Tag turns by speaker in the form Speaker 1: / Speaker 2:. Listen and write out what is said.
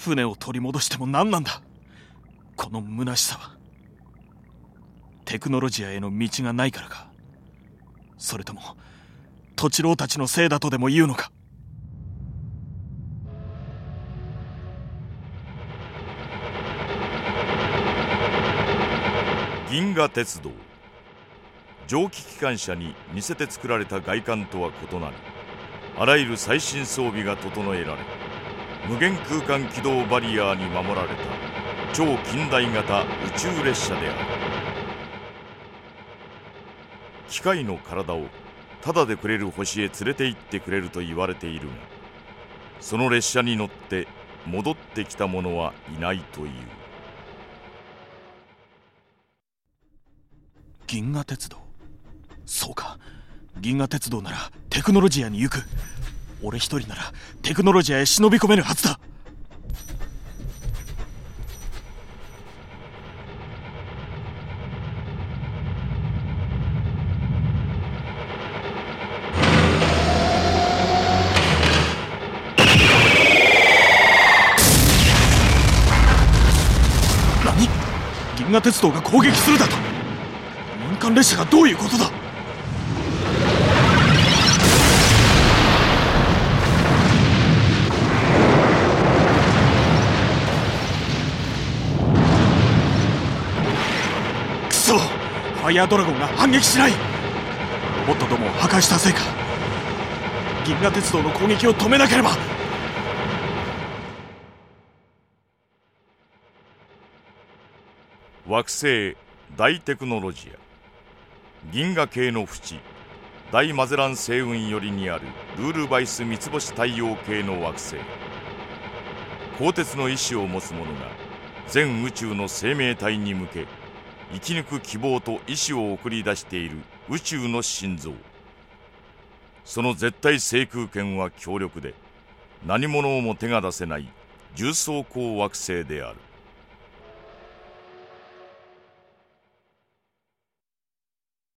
Speaker 1: 船を取り戻しても何なんだ？この虚しさは。テクノロジアへの道がないからか。それとも土地郎たちのせいだとでも言うのか？
Speaker 2: 銀河鉄道。蒸気機関車に似せて作られた外観とは異なりあらゆる最新装備が整えられ無限空間軌道バリアーに守られた。超近代型宇宙列車である。機械の体をタダでくれる星へ連れて行ってくれると言われているがその列車に乗って戻ってきた者はいないという。
Speaker 1: 銀河鉄道。そうか。銀河鉄道ならテクノロジアに行く。俺一人ならテクノロジアへ忍び込めるはずだ。何？銀河鉄道が攻撃するだと。民間列車がどういうことだ？クソファイヤードラゴンが反撃しない。ロボットどもを破壊したせいか。銀河鉄道の攻撃を止めなければ。
Speaker 2: 惑星大テクノロジア。銀河系の淵。大マゼラン星雲寄りにあるルールバイス三つ星太陽系の惑星。鋼鉄の意志を持つ者が全宇宙の生命体に向け生き抜く希望と意志を送り出している宇宙の心臓。その絶対制空権は強力で何者をも手が出せない重装甲惑星である。